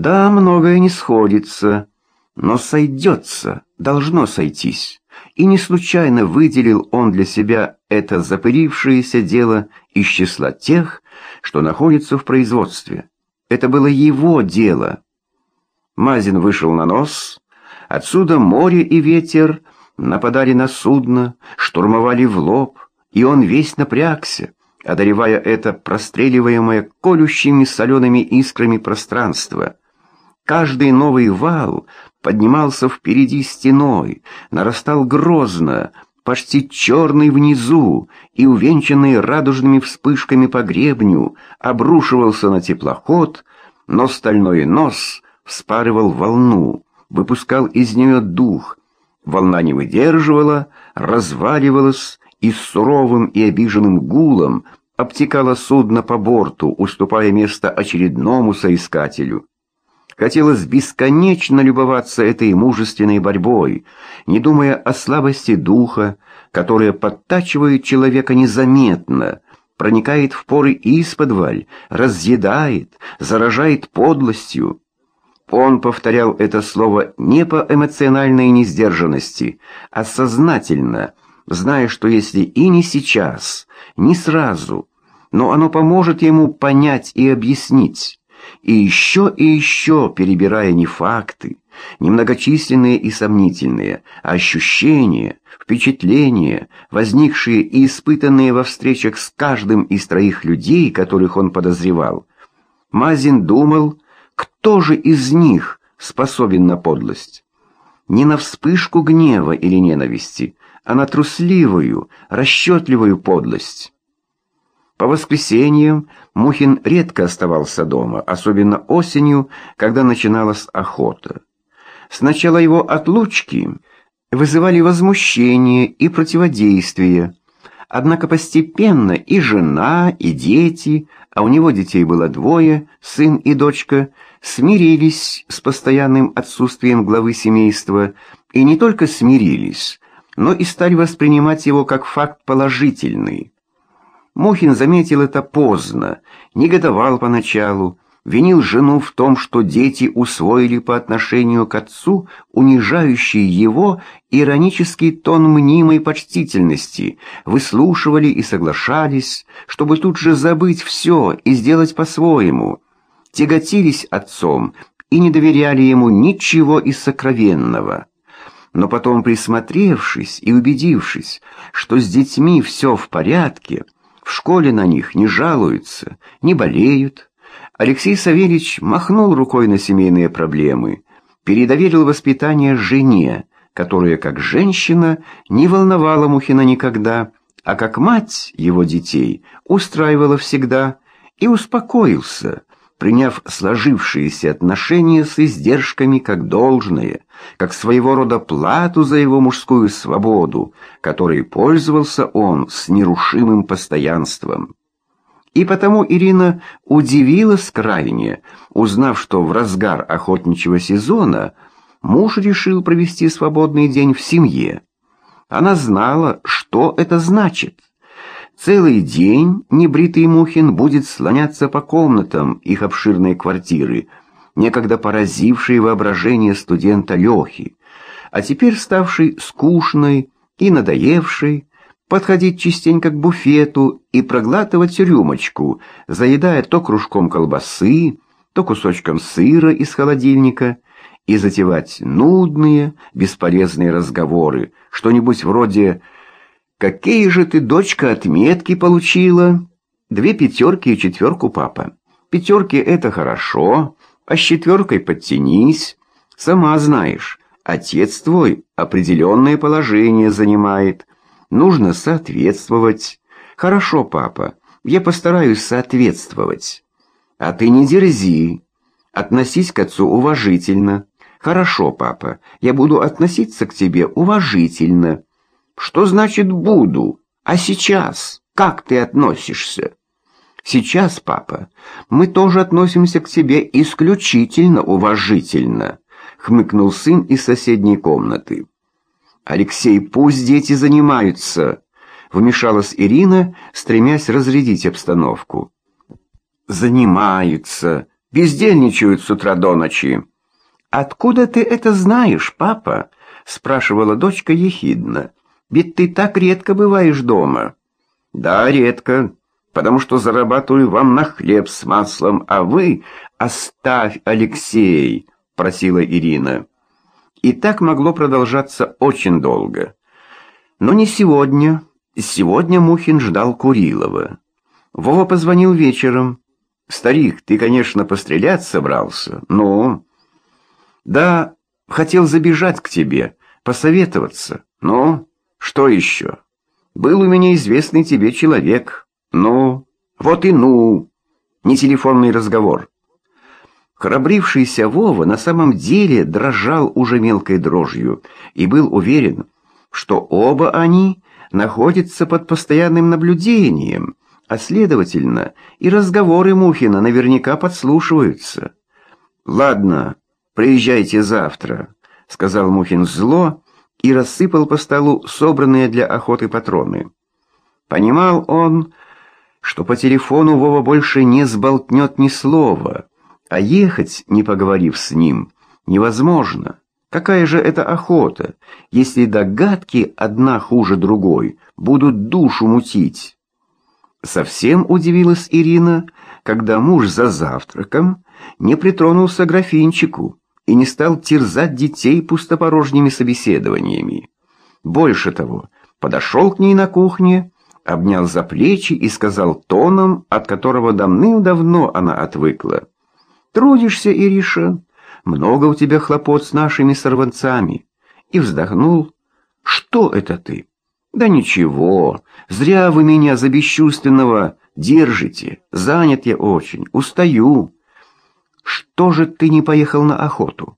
Да, многое не сходится, но сойдется, должно сойтись. И не случайно выделил он для себя это запырившееся дело из числа тех, что находится в производстве. Это было его дело. Мазин вышел на нос. Отсюда море и ветер нападали на судно, штурмовали в лоб, и он весь напрягся, одаривая это простреливаемое колющими солеными искрами пространство. Каждый новый вал поднимался впереди стеной, нарастал грозно, почти черный внизу и увенчанный радужными вспышками по гребню, обрушивался на теплоход, но стальной нос вспарывал волну, выпускал из нее дух. Волна не выдерживала, разваливалась и с суровым и обиженным гулом обтекала судно по борту, уступая место очередному соискателю. Хотелось бесконечно любоваться этой мужественной борьбой, не думая о слабости духа, которая подтачивает человека незаметно, проникает в поры исподваль, разъедает, заражает подлостью. Он повторял это слово не по эмоциональной несдержанности, а сознательно, зная, что если и не сейчас, не сразу, но оно поможет ему понять и объяснить, и еще и еще перебирая не факты, не многочисленные и сомнительные, а ощущения, впечатления, возникшие и испытанные во встречах с каждым из троих людей, которых он подозревал. Мазин думал, кто же из них способен на подлость? Не на вспышку гнева или ненависти, а на трусливую, расчетливую подлость. По воскресеньям Мухин редко оставался дома, особенно осенью, когда начиналась охота. Сначала его отлучки вызывали возмущение и противодействие, однако постепенно и жена, и дети, а у него детей было двое, сын и дочка, смирились с постоянным отсутствием главы семейства, и не только смирились, но и стали воспринимать его как факт положительный. Мухин заметил это поздно, негодовал поначалу, винил жену в том, что дети усвоили по отношению к отцу унижающий его иронический тон мнимой почтительности, выслушивали и соглашались, чтобы тут же забыть все и сделать по-своему, тяготились отцом и не доверяли ему ничего из сокровенного. Но потом, присмотревшись и убедившись, что с детьми все в порядке, в школе на них не жалуются, не болеют. Алексей Савельич махнул рукой на семейные проблемы, передоверил воспитание жене, которая, как женщина, не волновала Мухина никогда, а как мать его детей устраивала всегда, и успокоился, приняв сложившиеся отношения с издержками как должное, как своего рода плату за его мужскую свободу, которой пользовался он с нерушимым постоянством. И потому Ирина удивилась крайне, узнав, что в разгар охотничьего сезона муж решил провести свободный день в семье. Она знала, что это значит. Целый день небритый Мухин будет слоняться по комнатам их обширной квартиры, некогда поразившей воображение студента Лехи, а теперь ставшей скучной и надоевшей, подходить частенько к буфету и проглатывать рюмочку, заедая то кружком колбасы, то кусочком сыра из холодильника, и затевать нудные, бесполезные разговоры, что-нибудь вроде «Какие же ты, дочка, отметки получила?» «Две пятерки и четверку, папа. Пятерки — это хорошо, а с четверкой подтянись. Сама знаешь, отец твой определенное положение занимает. Нужно соответствовать. Хорошо, папа, я постараюсь соответствовать. А ты не дерзи. Относись к отцу уважительно. Хорошо, папа, я буду относиться к тебе уважительно». Что значит «буду»? А сейчас? Как ты относишься? Сейчас, папа, мы тоже относимся к тебе исключительно уважительно, хмыкнул сын из соседней комнаты. Алексей, пусть дети занимаются, вмешалась Ирина, стремясь разрядить обстановку. Занимаются, Бездельничают с утра до ночи». «Откуда ты это знаешь, папа?» — спрашивала дочка ехидно. «Ведь ты так редко бываешь дома». «Да, редко, потому что зарабатываю вам на хлеб с маслом, а вы оставь, Алексей», — просила Ирина. И так могло продолжаться очень долго. Но не сегодня. Сегодня Мухин ждал Курилова. Вова позвонил вечером. «Старик, ты, конечно, пострелять собрался, но...» «Да, хотел забежать к тебе, посоветоваться. Но что еще? Был у меня известный тебе человек. Ну, вот и ну!» Не телефонный разговор. Храбрившийся Вова на самом деле дрожал уже мелкой дрожью и был уверен, что оба они находятся под постоянным наблюдением, а следовательно и разговоры Мухина наверняка подслушиваются. «Ладно, приезжайте завтра», — сказал Мухин зло и рассыпал по столу собранные для охоты патроны. Понимал он, что по телефону Вова больше не сболтнет ни слова, а ехать, не поговорив с ним, невозможно. Какая же это охота, если догадки одна хуже другой будут душу мутить? Совсем удивилась Ирина, когда муж за завтраком не притронулся графинчику и не стал терзать детей пустопорожними собеседованиями. Больше того, подошел к ней на кухне, обнял за плечи и сказал тоном, от которого давным-давно она отвыкла. «Трудишься, Ириша, много у тебя хлопот с нашими сорванцами». И вздохнул. «Что это ты?» «Да ничего, зря вы меня за бесчувственного держите. Занят я очень, устаю». «Что же ты не поехал на охоту?»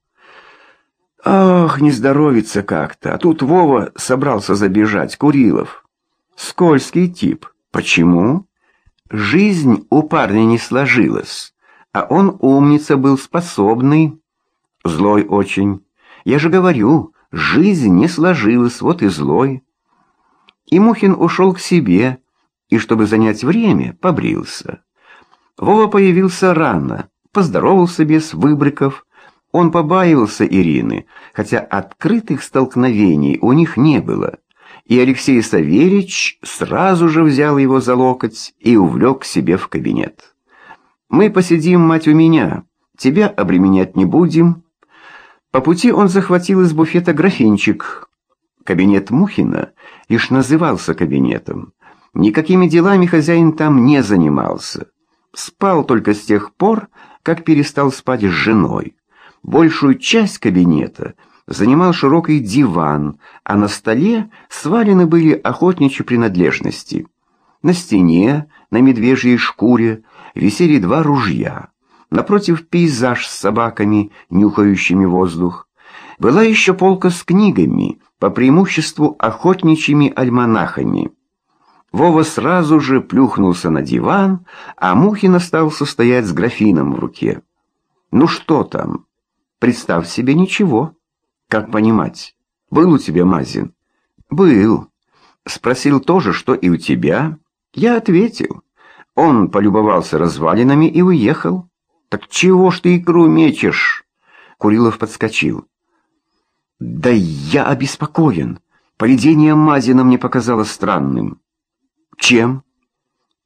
«Ах, не здоровится как-то, а тут Вова собрался забежать, Курилов». «Скользкий тип. Почему?» «Жизнь у парня не сложилась, а он умница был, способный». Злой очень. Я же говорю, жизнь не сложилась, вот и злой. И Мухин ушел к себе, и, чтобы занять время, побрился. Вова появился рано, поздоровался без выбриков. Он побаивался Ирины, хотя открытых столкновений у них не было. И Алексей Савельич сразу же взял его за локоть и увлек к себе в кабинет. «Мы посидим, мать, у меня. Тебя обременять не будем, по пути он захватил из буфета графинчик. Кабинет Мухина лишь назывался кабинетом. Никакими делами хозяин там не занимался. Спал только с тех пор, как перестал спать с женой. Большую часть кабинета занимал широкий диван, а на столе свалены были охотничьи принадлежности. На стене, на медвежьей шкуре, висели два ружья. Напротив пейзаж с собаками, нюхающими воздух. Была еще полка с книгами, по преимуществу охотничьими альманахами. Вова сразу же плюхнулся на диван, а Мухин остался стоять с графином в руке. «Ну что там?» «Представь себе ничего». «Как понимать? Был у тебя Мазин?» «Был». «Спросил тоже, что и у тебя?» «Я ответил». Он полюбовался развалинами и уехал. «Так чего ж ты икру мечешь?» Курилов подскочил. «Да я обеспокоен. Поведение Мазина мне показалось странным». «Чем?»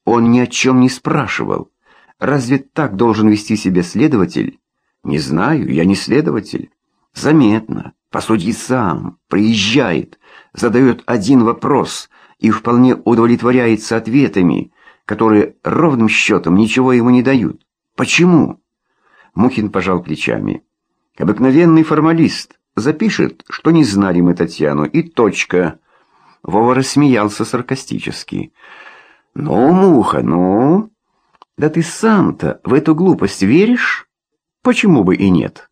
Он ни о чем не спрашивал. Разве так должен вести себя следователь? Не знаю, я не следователь. Заметно. Посуди сам. Приезжает, задает один вопрос и вполне удовлетворяется ответами, которые ровным счетом ничего ему не дают. Почему? Мухин пожал плечами. Обыкновенный формалист. Запишет, что не знали мы Татьяну, и точка. Вова рассмеялся саркастически. «Ну, Муха, ну...» «Да ты сам-то в эту глупость веришь?» «Почему бы и нет?»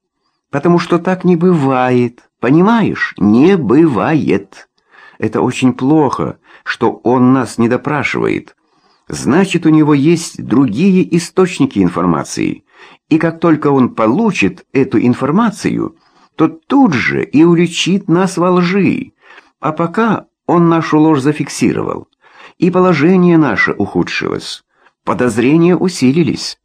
«Потому что так не бывает, понимаешь? Не бывает. Это очень плохо, что он нас не допрашивает. Значит, у него есть другие источники информации. И как только он получит эту информацию, то тут же и уличит нас во лжи. А пока он нашу ложь зафиксировал, и положение наше ухудшилось, подозрения усилились.